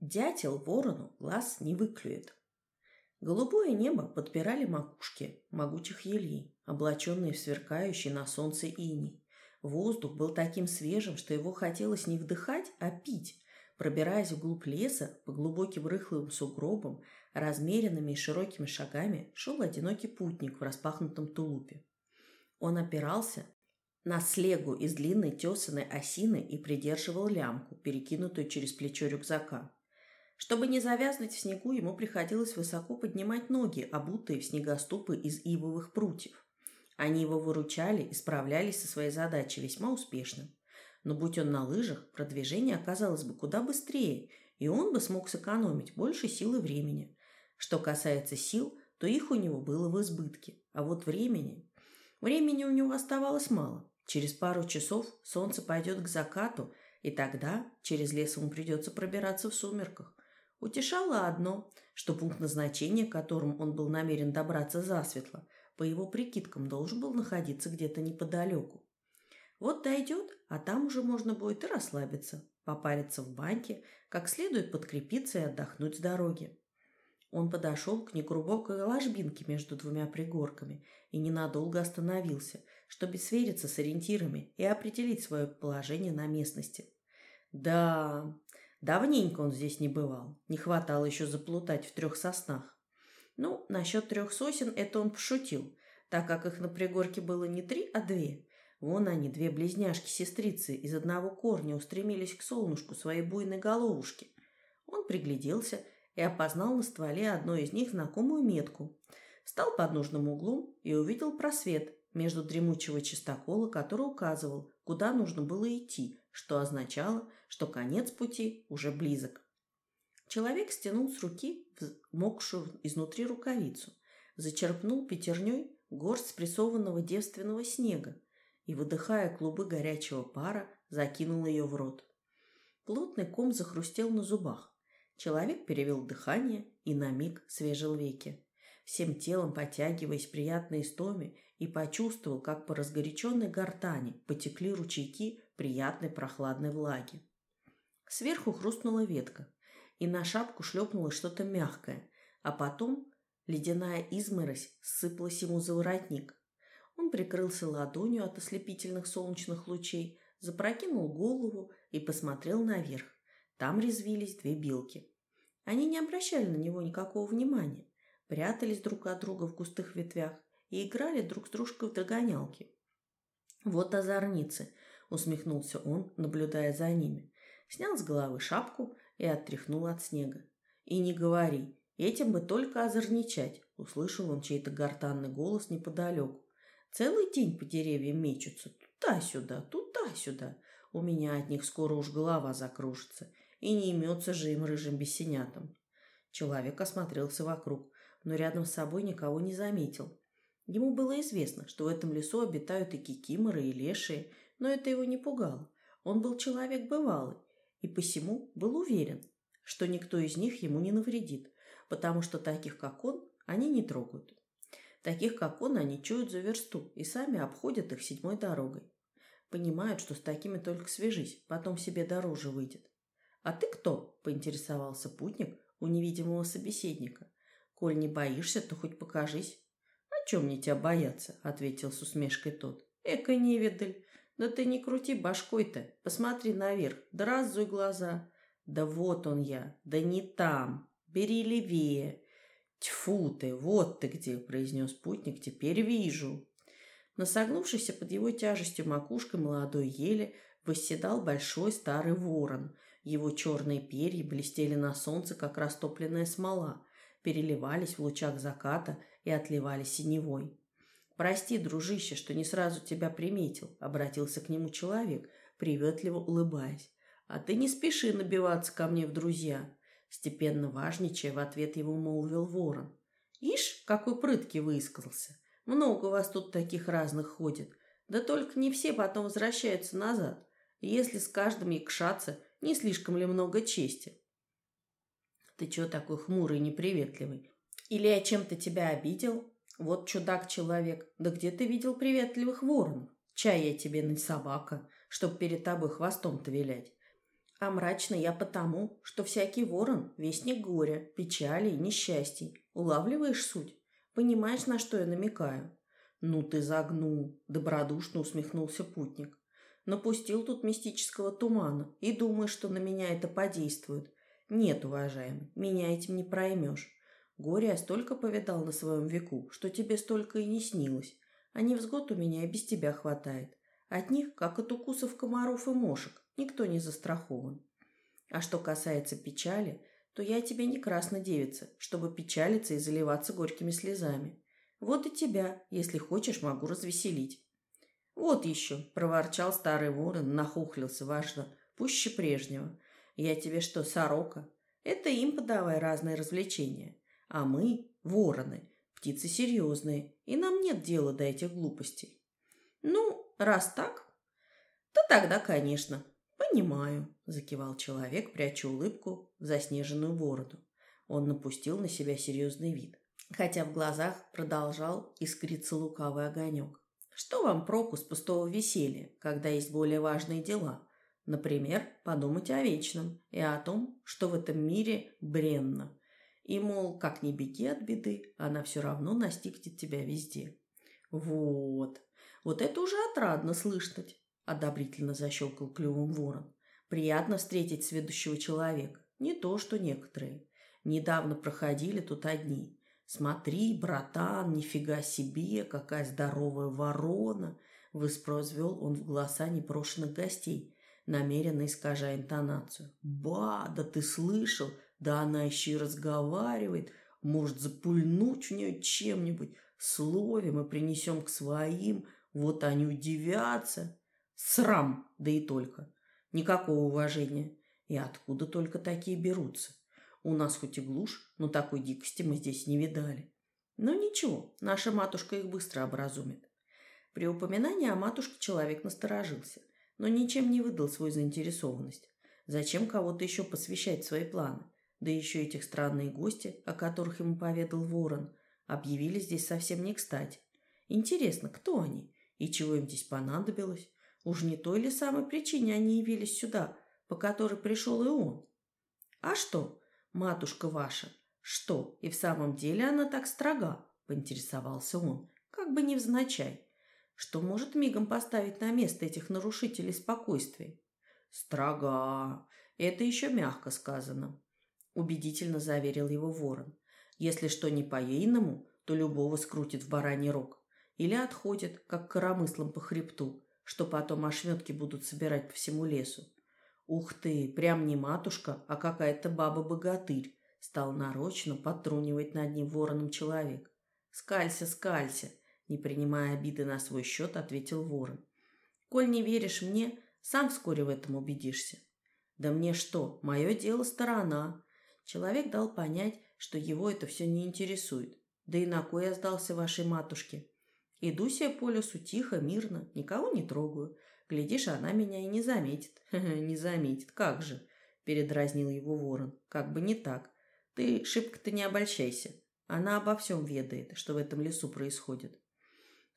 Дятел ворону глаз не выклюет. Голубое небо подпирали макушки могучих елей, облаченные в сверкающий на солнце иней. Воздух был таким свежим, что его хотелось не вдыхать, а пить. Пробираясь вглубь леса, по глубоким рыхлым сугробам, размеренными и широкими шагами шел одинокий путник в распахнутом тулупе. Он опирался на слегу из длинной тесаной осины и придерживал лямку, перекинутую через плечо рюкзака. Чтобы не завязнуть в снегу, ему приходилось высоко поднимать ноги, обутые в снегоступы из ивовых прутьев. Они его выручали и справлялись со своей задачей весьма успешно. Но будь он на лыжах, продвижение оказалось бы куда быстрее, и он бы смог сэкономить больше сил и времени. Что касается сил, то их у него было в избытке, а вот времени... Времени у него оставалось мало. Через пару часов солнце пойдет к закату, и тогда через лес ему придется пробираться в сумерках. Утешало одно, что пункт назначения, к которому он был намерен добраться засветло, по его прикидкам должен был находиться где-то неподалеку. Вот дойдет, а там уже можно будет и расслабиться, попариться в баньке, как следует подкрепиться и отдохнуть с дороги. Он подошел к неглубокой ложбинке между двумя пригорками и ненадолго остановился, чтобы свериться с ориентирами и определить свое положение на местности. Да, Давненько он здесь не бывал. Не хватало еще заплутать в трех соснах. Ну, насчет трех сосен это он пошутил, так как их на пригорке было не три, а две. Вон они, две близняшки-сестрицы, из одного корня устремились к солнышку своей буйной головушки. Он пригляделся и опознал на стволе одной из них знакомую метку. Встал под нужным углом и увидел просвет между дремучего чистокола, который указывал, куда нужно было идти, что означало, что конец пути уже близок. Человек стянул с руки мокшую изнутри рукавицу, зачерпнул пятерней горсть спрессованного девственного снега и, выдыхая клубы горячего пара, закинул ее в рот. Плотный ком захрустел на зубах. Человек перевел дыхание и на миг свежил веки. Всем телом потягиваясь приятной истоме и почувствовал, как по разгоряченной гортани потекли ручейки приятной прохладной влаги. Сверху хрустнула ветка, и на шапку шлепнуло что-то мягкое, а потом ледяная изморозь сыпалась ему за воротник. Он прикрылся ладонью от ослепительных солнечных лучей, запрокинул голову и посмотрел наверх. Там резвились две белки. Они не обращали на него никакого внимания, прятались друг от друга в густых ветвях и играли друг с дружкой в догонялки. Вот озорницы, усмехнулся он, наблюдая за ними. Снял с головы шапку и оттряхнул от снега. И не говори, этим бы только озорничать, услышал он чей-то гортанный голос неподалеку. Целый день по деревьям мечутся, туда-сюда, туда-сюда. У меня от них скоро уж голова закружится, и не имется же им рыжим бесенятам. Человек осмотрелся вокруг, но рядом с собой никого не заметил. Ему было известно, что в этом лесу обитают и кикиморы, и лешие, но это его не пугало. Он был человек бывалый и посему был уверен, что никто из них ему не навредит, потому что таких, как он, они не трогают. Таких, как он, они чуют за версту и сами обходят их седьмой дорогой. Понимают, что с такими только свяжись, потом себе дороже выйдет. «А ты кто?» – поинтересовался путник у невидимого собеседника. «Коль не боишься, то хоть покажись». «О чем мне тебя бояться?» – ответил с усмешкой тот. «Эка невидаль, да ты не крути башкой-то, посмотри наверх, да разуй глаза. Да вот он я, да не там, бери левее. Тьфу ты, вот ты где, произнес путник, теперь вижу. На согнувшейся под его тяжестью макушкой молодой ели восседал большой старый ворон. Его черные перья блестели на солнце, как растопленная смола, переливались в лучах заката и отливали синевой. «Прости, дружище, что не сразу тебя приметил», — обратился к нему человек, приветливо улыбаясь. «А ты не спеши набиваться ко мне в друзья», — степенно важничая в ответ ему молвил ворон. «Ишь, какой прыткий высказался. Много у вас тут таких разных ходит. Да только не все потом возвращаются назад. Если с каждым якшаться, не слишком ли много чести?» «Ты чё такой хмурый неприветливый? Или я чем-то тебя обидел?» Вот чудак-человек, да где ты видел приветливых воронов? Чай я тебе не собака, чтоб перед тобой хвостом-то вилять. А мрачно я потому, что всякий ворон – вестник горя, печали и несчастий. Улавливаешь суть? Понимаешь, на что я намекаю? Ну ты загнул, добродушно усмехнулся путник. Напустил тут мистического тумана и думаешь, что на меня это подействует. Нет, уважаемый, меня этим не проймешь. Горе я столько повидал на своем веку, что тебе столько и не снилось. А невзгод у меня и без тебя хватает. От них, как от укусов комаров и мошек, никто не застрахован. А что касается печали, то я тебе не красная девица, чтобы печалиться и заливаться горькими слезами. Вот и тебя, если хочешь, могу развеселить. Вот еще, проворчал старый ворон, нахухлился важно, пуще прежнего. Я тебе что, сорока? Это им подавай разные развлечения. А мы, вороны, птицы серьезные, и нам нет дела до этих глупостей. Ну, раз так, то тогда, конечно, понимаю, закивал человек, пряча улыбку в заснеженную бороду. Он напустил на себя серьезный вид, хотя в глазах продолжал искриться лукавый огонек. Что вам проку с пустого веселья, когда есть более важные дела? Например, подумать о вечном и о том, что в этом мире бренно. И, мол, как ни беги от беды, она все равно настигнет тебя везде. Вот, вот это уже отрадно слышать, одобрительно защелкал клювом ворон. Приятно встретить сведущего человека, не то что некоторые. Недавно проходили тут одни. Смотри, братан, нифига себе, какая здоровая ворона, воспроизвел он в голоса непрошенных гостей, намеренно искажая интонацию. Ба, да ты слышал, да она еще и разговаривает, может запульнуть в нее чем-нибудь, словем и принесем к своим, вот они удивятся. Срам, да и только. Никакого уважения. И откуда только такие берутся? У нас хоть и глушь, но такой дикости мы здесь не видали. Но ничего, наша матушка их быстро образумит. При упоминании о матушке человек насторожился, но ничем не выдал свою заинтересованность. Зачем кого-то еще посвящать свои планы? Да еще этих странные гости, о которых ему поведал ворон, объявили здесь совсем не кстати. Интересно, кто они и чего им здесь понадобилось? Уж не той ли самой причине они явились сюда, по которой пришел и он? А что, матушка ваша, что, и в самом деле она так строга? Поинтересовался он, как бы невзначай. Что может мигом поставить на место этих нарушителей спокойствия? Строга. Это еще мягко сказано. Убедительно заверил его ворон. Если что не по-ейному, то любого скрутит в бараний рог. Или отходит, как коромыслом по хребту, что потом ошметки будут собирать по всему лесу. Ух ты, прям не матушка, а какая-то баба-богатырь, стал нарочно подтрунивать над ним вороном человек. Скалься, скалься, не принимая обиды на свой счет, ответил ворон. Коль не веришь мне, сам вскоре в этом убедишься. Да мне что, мое дело сторона. Человек дал понять, что его это все не интересует. Да и на кой я сдался вашей матушке? Иду себе по лесу тихо, мирно, никого не трогаю. Глядишь, она меня и не заметит. не заметит, как же, передразнил его ворон. Как бы не так. Ты шибко-то не обольщайся. Она обо всем ведает, что в этом лесу происходит.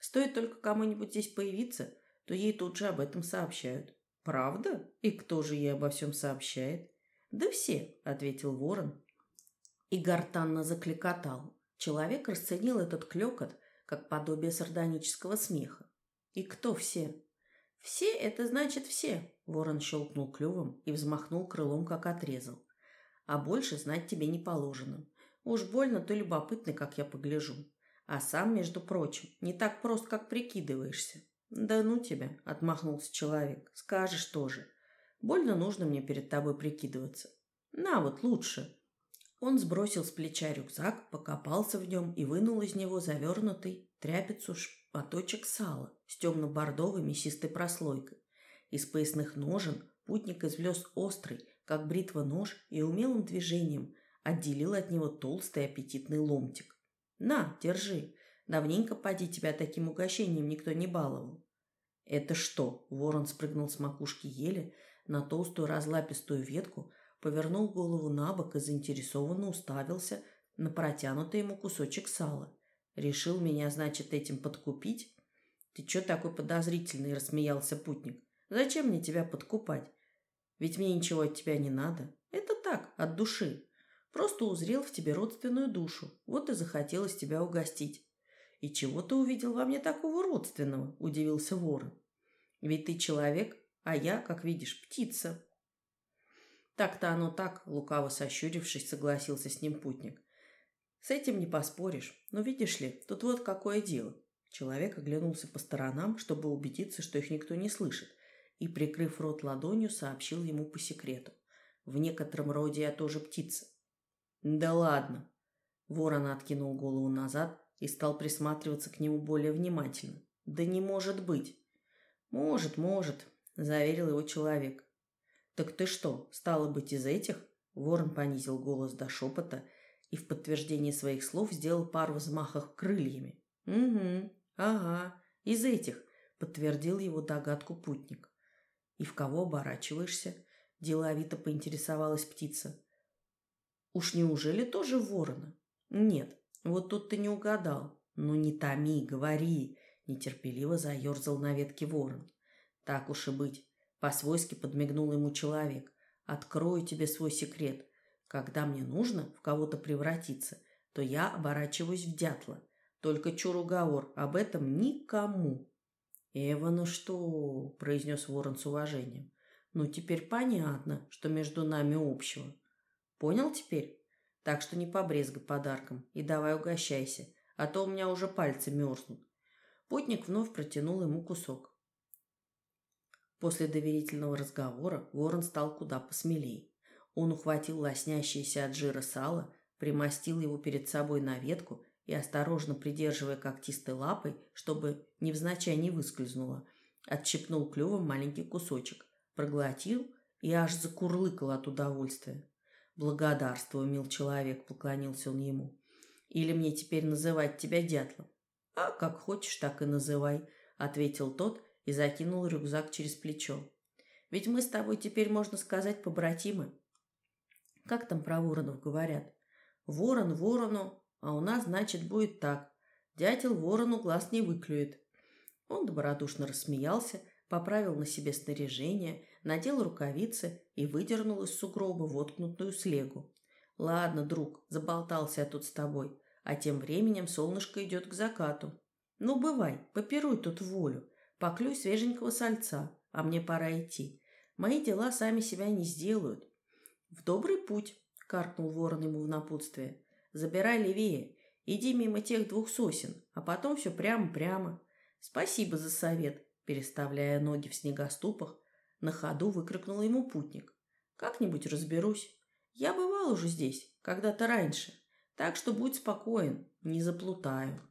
Стоит только кому-нибудь здесь появиться, то ей тут же об этом сообщают. Правда? И кто же ей обо всем сообщает? Да все, ответил ворон и гортанно закликотал. Человек расценил этот клёкот как подобие сардонического смеха. И кто все? Все – это значит все. Ворон щелкнул клювом и взмахнул крылом, как отрезал. А больше знать тебе не положено. Уж больно ты любопытный, как я погляжу. А сам, между прочим, не так прост, как прикидываешься. Да ну тебя, отмахнулся человек. Скажешь тоже. Больно нужно мне перед тобой прикидываться. На вот лучше. Он сбросил с плеча рюкзак, покопался в нем и вынул из него завернутый тряпицу шпаточек сала с темно-бордовой мясистой прослойкой. Из поясных ножен путник извлез острый, как бритва нож, и умелым движением отделил от него толстый аппетитный ломтик. «На, держи. Давненько поди тебя таким угощением никто не баловал». «Это что?» – ворон спрыгнул с макушки ели на толстую разлапистую ветку – повернул голову на бок и заинтересованно уставился на протянутый ему кусочек сала. Решил меня, значит, этим подкупить? Ты чё такой подозрительный, рассмеялся путник. Зачем мне тебя подкупать? Ведь мне ничего от тебя не надо. Это так, от души. Просто узрел в тебе родственную душу. Вот и захотелось тебя угостить. И чего ты увидел во мне такого родственного? Удивился ворон. Ведь ты человек, а я, как видишь, птица. Так-то оно так, лукаво сощурившись, согласился с ним путник. С этим не поспоришь. Но видишь ли, тут вот какое дело. Человек оглянулся по сторонам, чтобы убедиться, что их никто не слышит, и, прикрыв рот ладонью, сообщил ему по секрету. В некотором роде я тоже птица. Да ладно. Ворон откинул голову назад и стал присматриваться к нему более внимательно. Да не может быть. Может, может, заверил его человек. «Так ты что, стало быть, из этих?» Ворон понизил голос до шепота и в подтверждение своих слов сделал пару взмахов крыльями. «Угу, ага, из этих», — подтвердил его догадку путник. «И в кого оборачиваешься?» — деловито поинтересовалась птица. «Уж неужели тоже ворона?» «Нет, вот тут ты не угадал». «Ну не томи, говори», — нетерпеливо заерзал на ветке ворон. «Так уж и быть. По-свойски подмигнул ему человек. «Открою тебе свой секрет. Когда мне нужно в кого-то превратиться, то я оборачиваюсь в дятла. Только чур уговор, об этом никому». «Эва, ну что?» – произнес ворон с уважением. «Ну, теперь понятно, что между нами общего. Понял теперь? Так что не побрезгай подарком и давай угощайся, а то у меня уже пальцы мерзнут». Путник вновь протянул ему кусок. После доверительного разговора ворон стал куда посмелее. Он ухватил лоснящееся от жира сало, примостил его перед собой на ветку и, осторожно придерживая когтистой лапой, чтобы невзначай не выскользнуло, отщипнул клювом маленький кусочек, проглотил и аж закурлыкал от удовольствия. «Благодарствую, мил человек», — поклонился он ему. «Или мне теперь называть тебя дятлом?» «А как хочешь, так и называй», — ответил тот и закинул рюкзак через плечо. «Ведь мы с тобой теперь, можно сказать, побратимы». Как там про воронов говорят? Ворон ворону, а у нас, значит, будет так. Дятел ворону глаз не выклюет. Он добродушно рассмеялся, поправил на себе снаряжение, надел рукавицы и выдернул из сугроба воткнутую слегу. «Ладно, друг, заболтался я тут с тобой, а тем временем солнышко идет к закату. Ну, бывай, попируй тут волю, Поклюй свеженького сальца, а мне пора идти. Мои дела сами себя не сделают. В добрый путь, каркнул ворон ему в напутствие. Забирай левее, иди мимо тех двух сосен, а потом все прямо-прямо. Спасибо за совет, переставляя ноги в снегоступах, на ходу выкрикнул ему путник. Как-нибудь разберусь. Я бывал уже здесь, когда-то раньше, так что будь спокоен, не заплутаю.